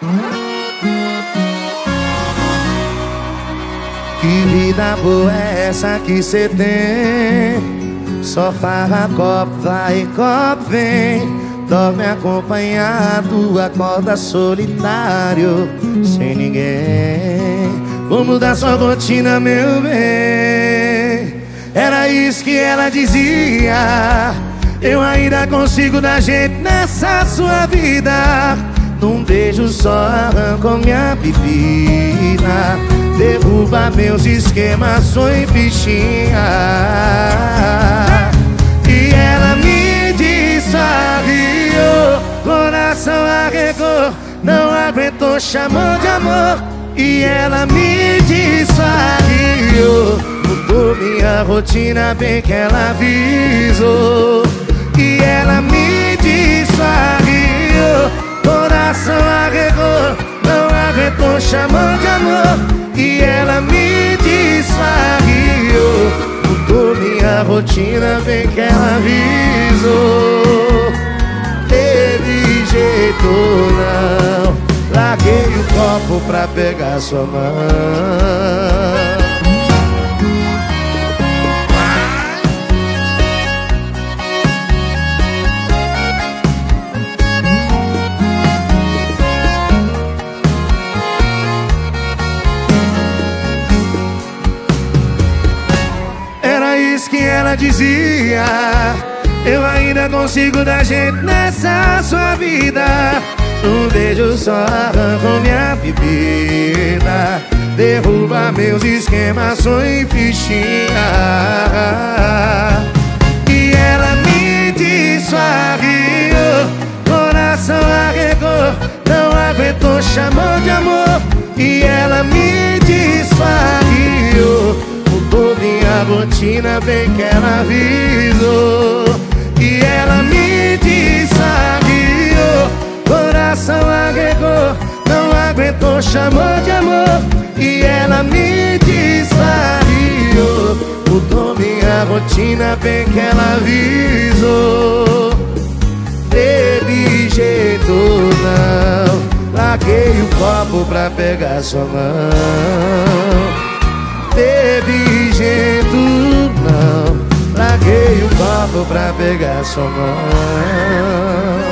Que vida boa é essa que cê tem? Só farra, copo, vai, copo, vem. Dorme acompanhado, acorda solitário Sem ninguém. Vou mudar sua rotina, meu bem. Era isso que ela dizia. Eu ainda consigo dar jeito nessa sua vida Num beijo só arranco minha bebida. Derruba meus esquemas, sou em fichinha. E ela me desarriou Coração arregou Não aguentou, chamou de amor. E ela me desarriou Mudou minha rotina, bem que ela avisou chamou de amor e ela me desfarriou Mudou minha rotina, bem que ela avisou. Teve jeito não? Larguei o copo pra pegar sua mão que ela dizia Eu ainda consigo dar jeito nessa sua vida. Um beijo só arranca minha bebida. Derruba meus esquemas, sou em fichinha. E ela me desfarriou Coração arregou Não aguentou, chamou de rotina, bem que ela avisou. E ela me desarriou Coração agregou Não aguentou, chamou de amor. E ela me desarriou Mudou minha rotina, bem que ela avisou. Teve jeito não. Larguei o copo pra pegar sua mão teve jeito não. Larguei o copo pra pegar sua mão